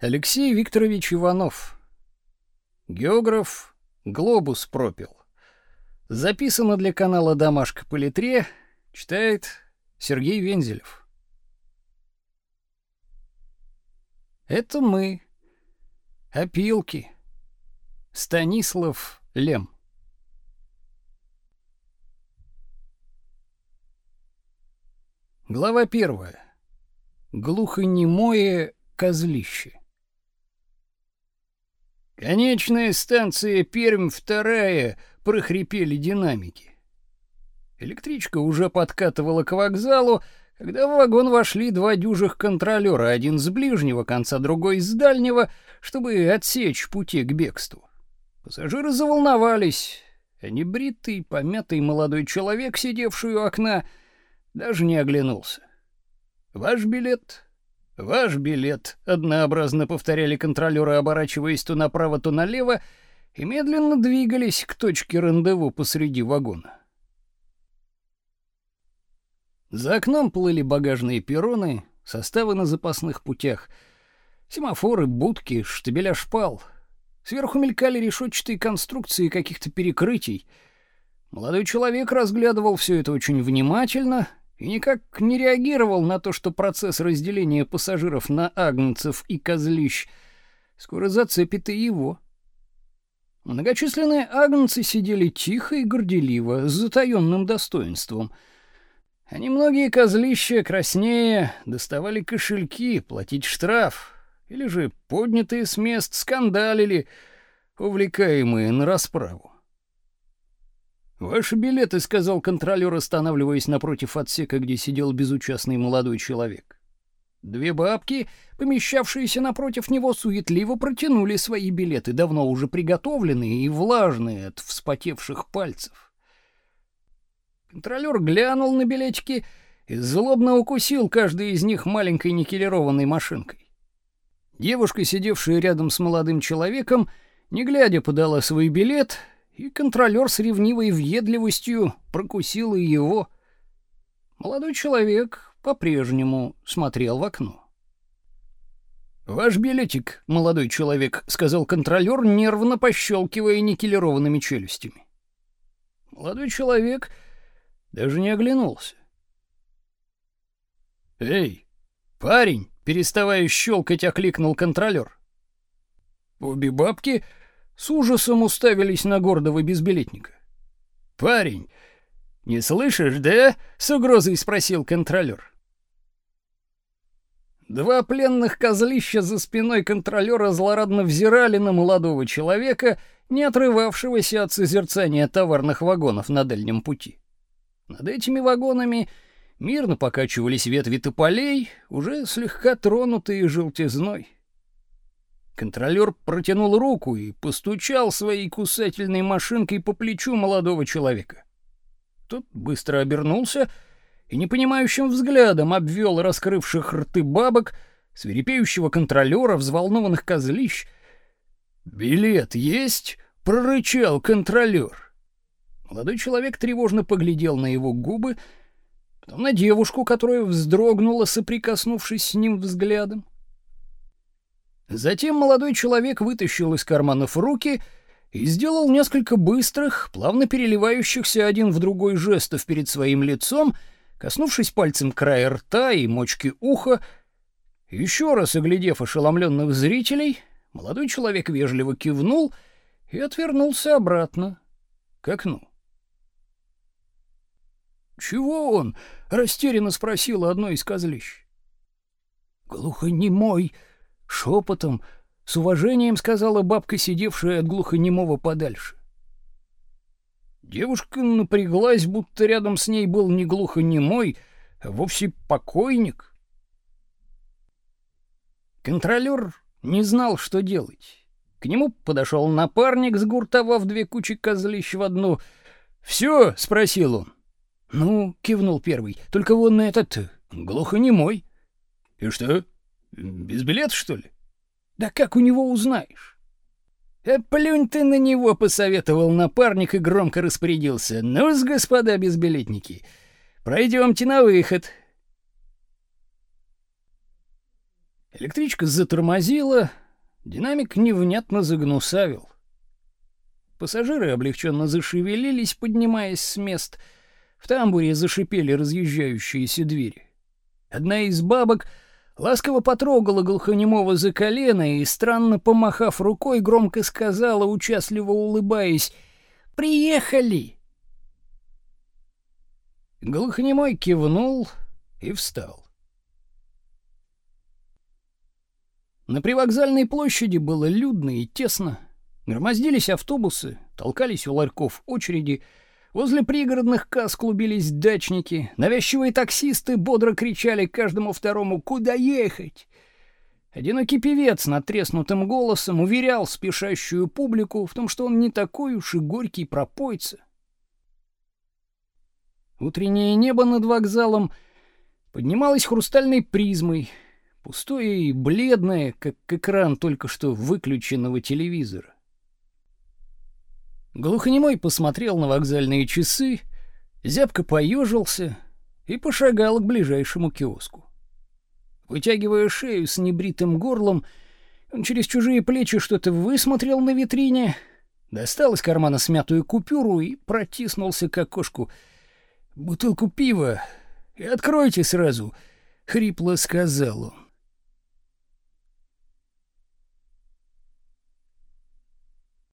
Алексей Викторович Иванов. Географ Глобус пропил. Записано для канала Домашка по литре, читает Сергей Вензелев. Это мы. Опилки. Станислав Лем. Глава первая. Глухонемое козлище. Конечная станция Пермь вторая, прохрипели динамики. Электричка уже подкатывала к вокзалу, когда в вагон вошли два дюжих контролера, один с ближнего конца, другой с дальнего, чтобы отсечь пути к бегству. Пассажиры заволновались, а небритый, помятый молодой человек, сидевший у окна, даже не оглянулся. «Ваш билет?» «Ваш билет», — однообразно повторяли контролеры, оборачиваясь то направо, то налево, и медленно двигались к точке рандеву посреди вагона. За окном плыли багажные перроны, составы на запасных путях, семафоры, будки, штабеля шпал. Сверху мелькали решетчатые конструкции каких-то перекрытий. Молодой человек разглядывал все это очень внимательно — и никак не реагировал на то, что процесс разделения пассажиров на агнцев и козлищ скоро зацепит и его. Многочисленные агнцы сидели тихо и горделиво, с затаённым достоинством. А немногие козлища, краснее, доставали кошельки, платить штраф, или же поднятые с мест скандалили, увлекаемые на расправу. «Ваши билеты», — сказал контролер, останавливаясь напротив отсека, где сидел безучастный молодой человек. Две бабки, помещавшиеся напротив него, суетливо протянули свои билеты, давно уже приготовленные и влажные от вспотевших пальцев. Контролер глянул на билетики и злобно укусил каждый из них маленькой никелированной машинкой. Девушка, сидевшая рядом с молодым человеком, не глядя подала свой билет и контролер с ревнивой въедливостью прокусил и его. Молодой человек по-прежнему смотрел в окно. «Ваш билетик, молодой человек», — сказал контролер, нервно пощелкивая никелированными челюстями. Молодой человек даже не оглянулся. «Эй, парень!» — переставая щелкать, окликнул контролер. Обе бабки с ужасом уставились на гордого безбилетника. «Парень, не слышишь, да?» — с угрозой спросил контролер. Два пленных козлища за спиной контролера злорадно взирали на молодого человека, не отрывавшегося от созерцания товарных вагонов на дальнем пути. Над этими вагонами мирно покачивались ветви тополей, уже слегка тронутые желтизной. Контролер протянул руку и постучал своей кусательной машинкой по плечу молодого человека. Тот быстро обернулся и непонимающим взглядом обвел раскрывших рты бабок, свирепеющего контролера, взволнованных козлищ. «Билет есть?» — прорычал контролер. Молодой человек тревожно поглядел на его губы, потом на девушку, которая вздрогнула, соприкоснувшись с ним взглядом. Затем молодой человек вытащил из карманов руки и сделал несколько быстрых, плавно переливающихся один в другой жестов перед своим лицом, коснувшись пальцем края рта и мочки уха. Еще раз оглядев ошеломленных зрителей, молодой человек вежливо кивнул и отвернулся обратно к окну. «Чего он?» — растерянно спросила одно из козлищ. «Глухонемой!» Шепотом, с уважением сказала бабка, сидевшая от глухонемого подальше. Девушка напряглась, будто рядом с ней был не глухонемой, а вовсе покойник. Контролер не знал, что делать. К нему подошел напарник, сгуртовав две кучи козлищ в одну. «Все?» — спросил он. «Ну», — кивнул первый, — «только вон этот глухонемой». «И что, без билета, что ли? Да как у него узнаешь? «Э, плюнь ты на него, посоветовал напарник и громко распорядился. Ну-с, господа безбилетники, пройдемте на выход. Электричка затормозила, динамик невнятно загнусавил. Пассажиры облегченно зашевелились, поднимаясь с мест. В тамбуре зашипели разъезжающиеся двери. Одна из бабок ласково потрогала глухонемого за колено и, странно помахав рукой, громко сказала, участливо улыбаясь, «Приехали!» Глухонемой кивнул и встал. На привокзальной площади было людно и тесно. Громоздились автобусы, толкались у ларьков очереди, возле пригородных касс клубились дачники, навязчивые таксисты бодро кричали каждому второму «Куда ехать?». Одинокий певец надтреснутым голосом уверял спешащую публику в том, что он не такой уж и горький пропойца. Утреннее небо над вокзалом поднималось хрустальной призмой — пустое и бледное, как экран только что выключенного телевизора. Глухонемой посмотрел на вокзальные часы, зябко поежился и пошагал к ближайшему киоску. Вытягивая шею с небритым горлом, он через чужие плечи что-то высмотрел на витрине, достал из кармана смятую купюру и протиснулся к окошку. «Бутылку пива и откройте сразу», — хрипло сказал он.